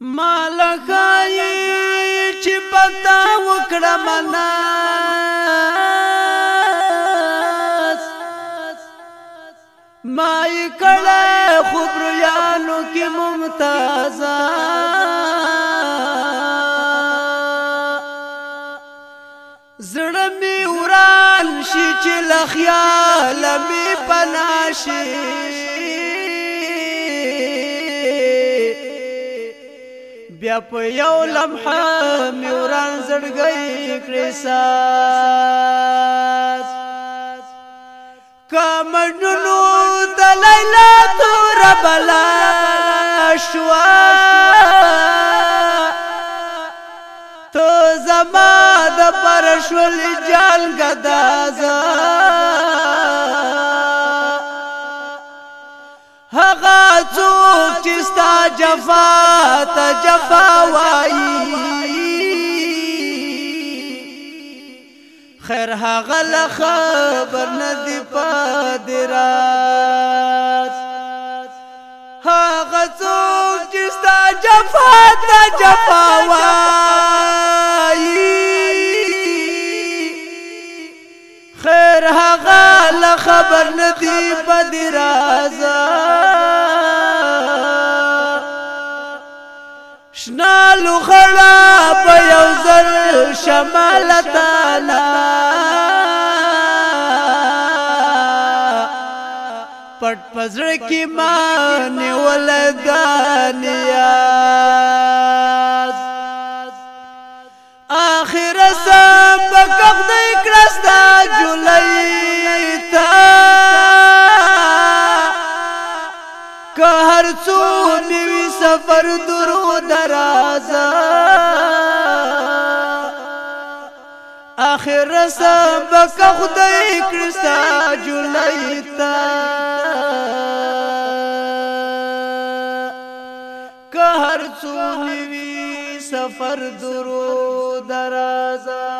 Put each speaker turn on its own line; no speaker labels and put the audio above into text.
مالخای چې پتا وکړه مناس مای کړه خبريانو کې ممتازا زړه می وران شي چې لخیال می پناشي بیا په یو لمحه میوران زړګي کریسات کمنونو د لیلا تور بلا شوا تو زما د پرشول جان غدازا هغه څوک چې ستا جفا تا جفا وایي خیر هغه له خبر نه دی پادرات هغه څوک چې ستا جفا تا جفا وایي خیر هغه له خبر نه دی پادرات شنا لوخړه په یو زر شمال تعالی پټ پزړ کی ما نیول دانیا اخر سره که هر څو نیوی سفر درو درازا اخر سبق خدای کرستا جولیتا که هر څو نیوی سفر درو درازا